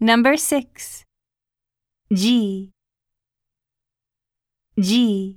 Number 6. G. G.